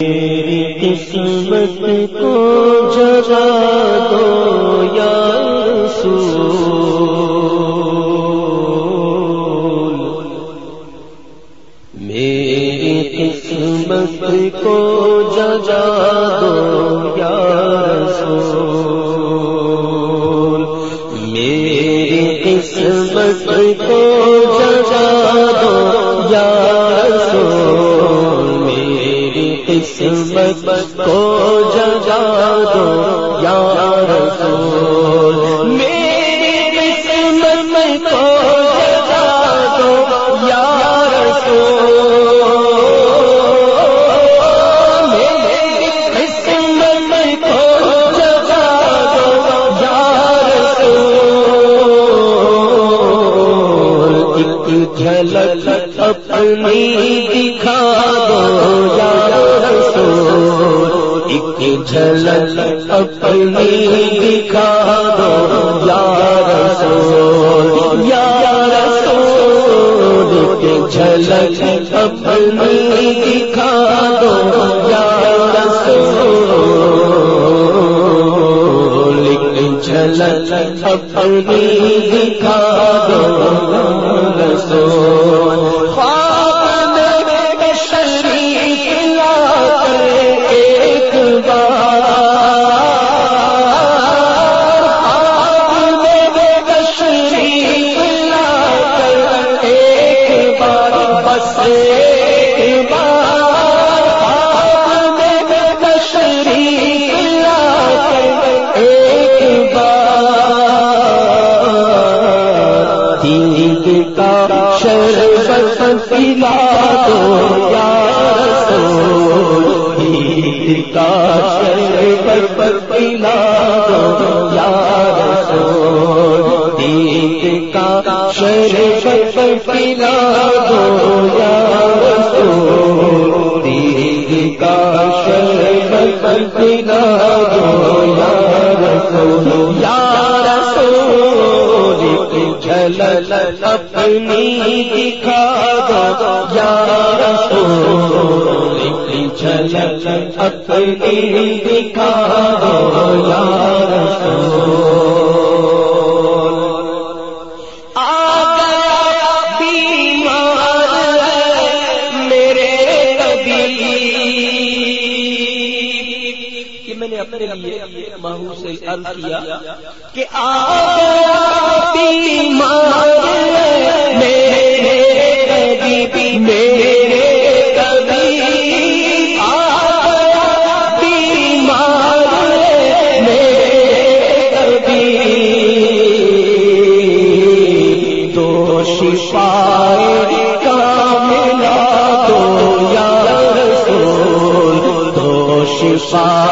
میری قسمت کو جگا دو یا رسول۔ میری قسمت کو جگا دو یا رسول۔ میری قسمت کو جگا دو یا رسول۔ قسمت کو جگا دو یا رسول۔ میری قسمت کو جگا دو یا رسول۔ میری قسمت کو جگا دو یا رسول۔ ایک جھلک اپنی دکھا رسول جھلک اپنی دکھا دو یا رسول یا رسول جھلک اپنی دکھا دو یا رسول جھلک اپنی دکھا دو پلا دو یا رسول دید پلا دو یا رسول کا پلا دو یا رسول دید کا شربت پلا دو یا رسول یا رسول جھلک اپنی دکھا دو، یا رسول جھلک اپنی دکھا دو، یا رسول لیے ماہو سے عرض کیا کہ آ میرے نبی، میرے کبھی میرے کبھی تو شفائے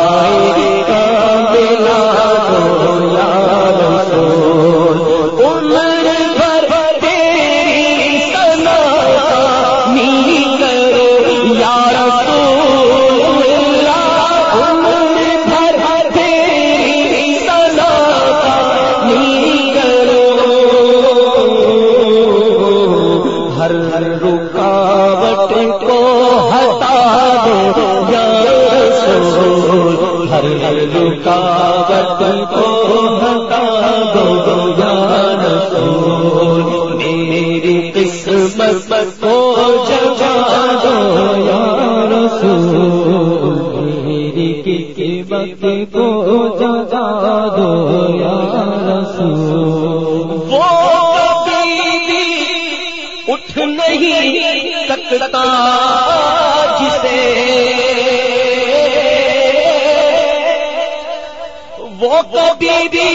کو ہٹا دو یا رسول میری قسمت کو جگا دو یا رسول میری قسمت کو جگا دو یا رسول وہ اٹھ نہیں سکتا جسے وہ کبھی بھی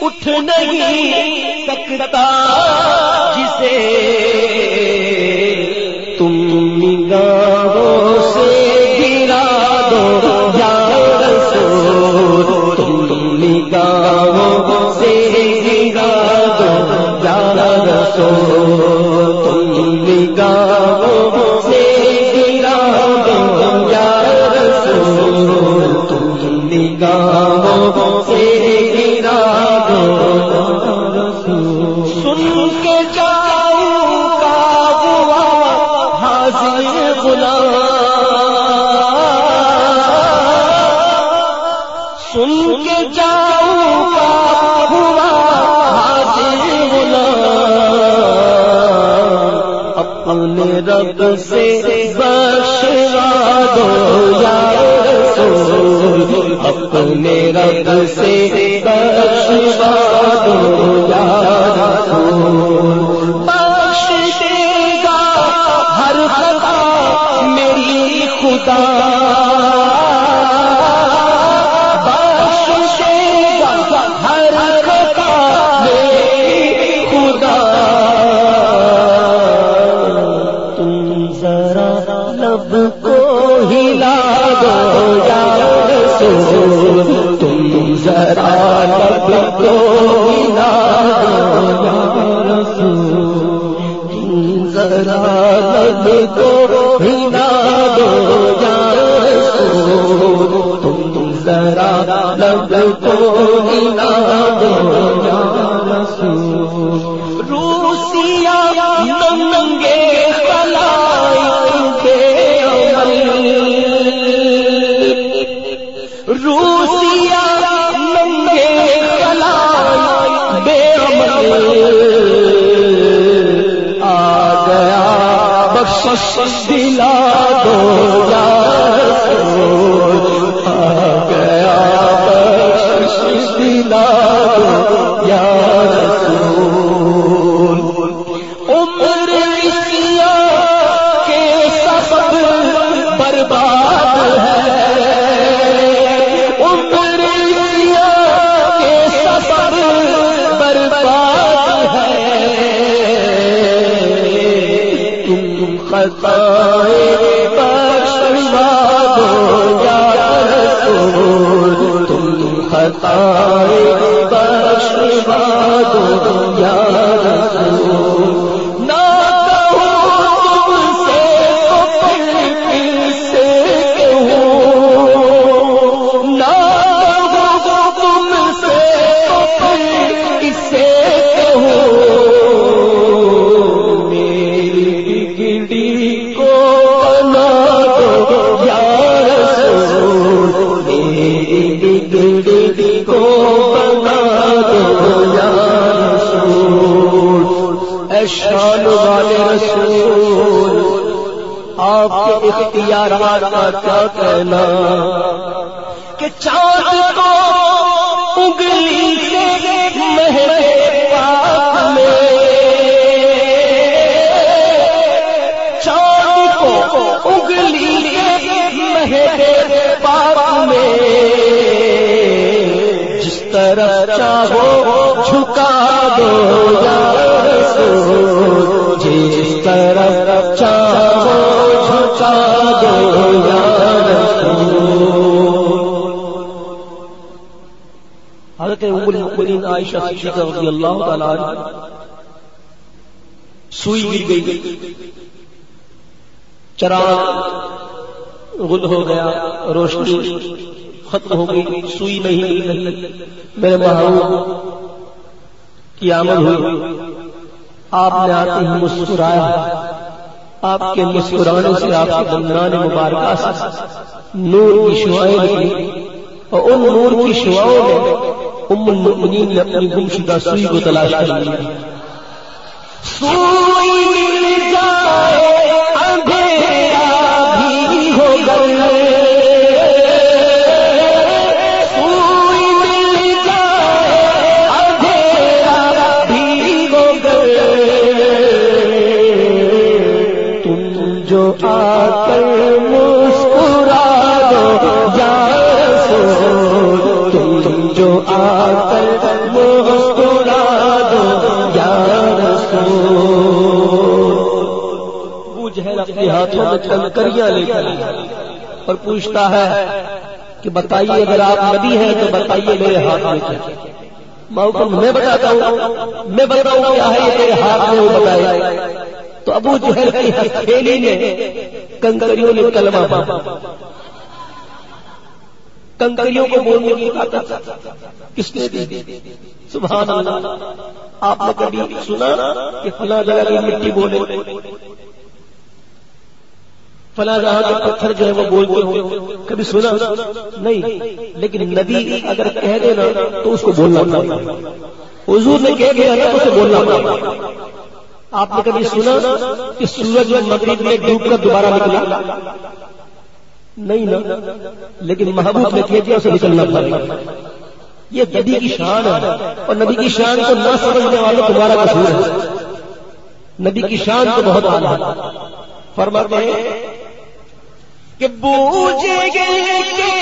اٹھ نہیں سکتا جسے رب سے بخشوا دو یا رسول، اپنے رب سے بخشوا دو یا رسول۔ بخش دے گا ہر خطا میری خدا۔ کو ہلا دو تم ذرا لب کو دو بخش آپ کے اختیارات کا کیا کہنا کہ چاند کو انگلی سے مہرے پاک میں چاند کو انگلی سے مہرے پاک میں جس طرح چاہو جھکا دو جس طرح چاہو حضرت ام المؤمنین عائشہ صدیقہ رضی اللہ تعالی عنہ، سوئی گر گئی، چراغ غل ہو گیا، روشنی ختم ہو گئی، سوئی نہیں نہیں میرے محبوب کی آمد ہوئی۔ آپ نے آتے ہی مسکرایا۔ آپ کے مسکرانے سے آپ کے بندران مبارکہ سے نور کی شعائیں نکلی اور ان نور کی شعاؤں میں ام المؤمنین نے اپنی گم شدہ سوئی کو تلاش کر لیا سوئی مل جائے، اندھیرا بھی ہو گئے۔ سوئی مل جائے، اندھیرا بھی ہو گئے۔ تم جو آ کر اپنے ہاتھوں میں کنکریاں لے کر اور پوچھتا ہے کہ بتائیے اگر آپ نبی ہیں تو بتائیے میرے ہاتھ میں کیا محکم میں بتاتا ہوں، میں بتاؤں کیا ہے یہ میرے ہاتھ میں وہ بتائے تو ابو جہل کی ہتھیلی نے، کنکریوں نے کلمہ پا کنکریوں کو بولنے کی طاقت کس نے دی؟ سبحان اللہ۔ آپ نے کبھی سنا کہ فلاں جگہ کی مٹی بولے؟ فلاں جہاں کے پتھر جو ہے وہ بولتے ہوں۔ کبھی سنا؟ نہیں۔ لیکن نبی اگر کہہ دے نا تو اس کو بولنا پڑتا حضور نے کہہ دیا نا تو اسے بولنا پڑتا آپ نے کبھی سنا کہ سورج مغرب میں ڈوب کر دوبارہ نکلا؟ نہیں نا، لیکن محبوب نے کہہ دیا اسے نکلنا پڑے۔ یہ نبی کی شان ہے اور نبی کی شان کو نہ سمجھنے والے تمہارا قصور ہے۔ نبی کی شان تو بہت اعلیٰ فرماتے ہیں کہ بوجھے گئے کے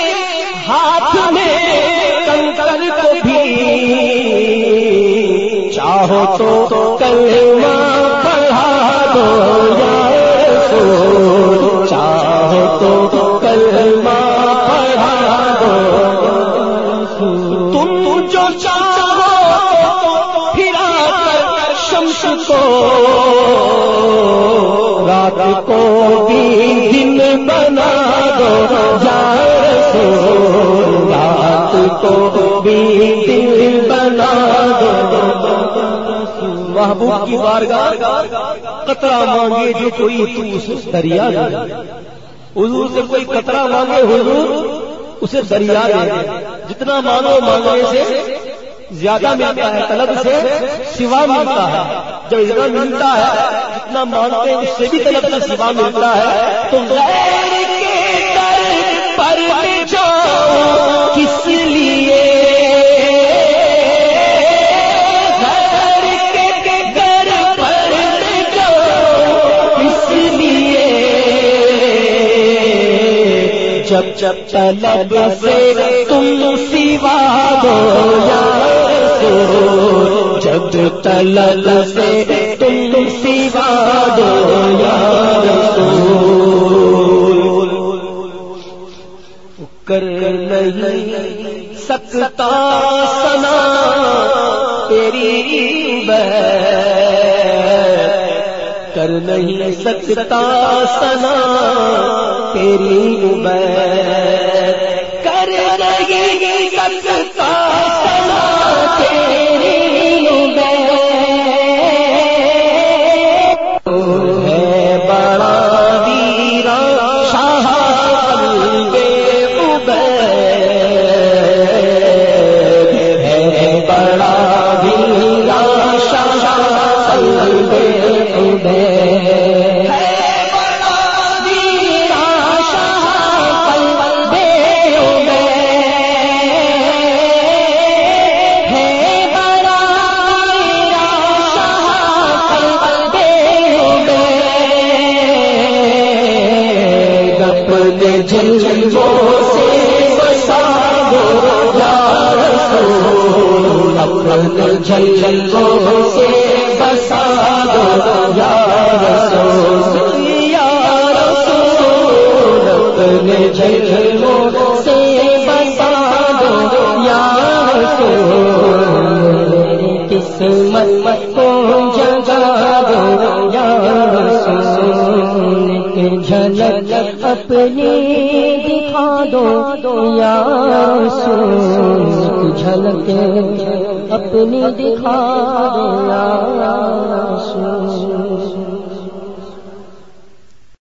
ہاتھ میں کنکر کو بھی، چاہو تو کلمہ رات کو بھی دن بنا دو محبوب کی بارگاہ قطرہ مانگے جو کوئی تو دریا حضور سے کوئی قطرہ مانگے حضور اسے دریا جتنا مانگو مانگنے سے زیادہ ملتا ہے، طلب سے سوا ملتا ہے۔ جب اتنا ملتا ہے، جتنا مانگتے ہیں، اس سے بھی طلب سے سوا ملتا ہے۔ تو غیر کے در پر کس لیے؟ غیر کے در پر جاؤ کس لیے؟ جب جب طلب سے تم سوا دو یا جب طلب سے تم سوا دو کر نہیں سکتا سنا تیری کر نہیں سکتا سنا تیری کر نہیں سکتا رسول اپنے سے بسا یا رسول یا رسول، اپنے سے بسا یا رسول۔ قسمت کو جگا دو یا رسول۔ جھلک اپنی دکھا دو یا رسول۔ جھلک اپنی دکھا دو یا رسول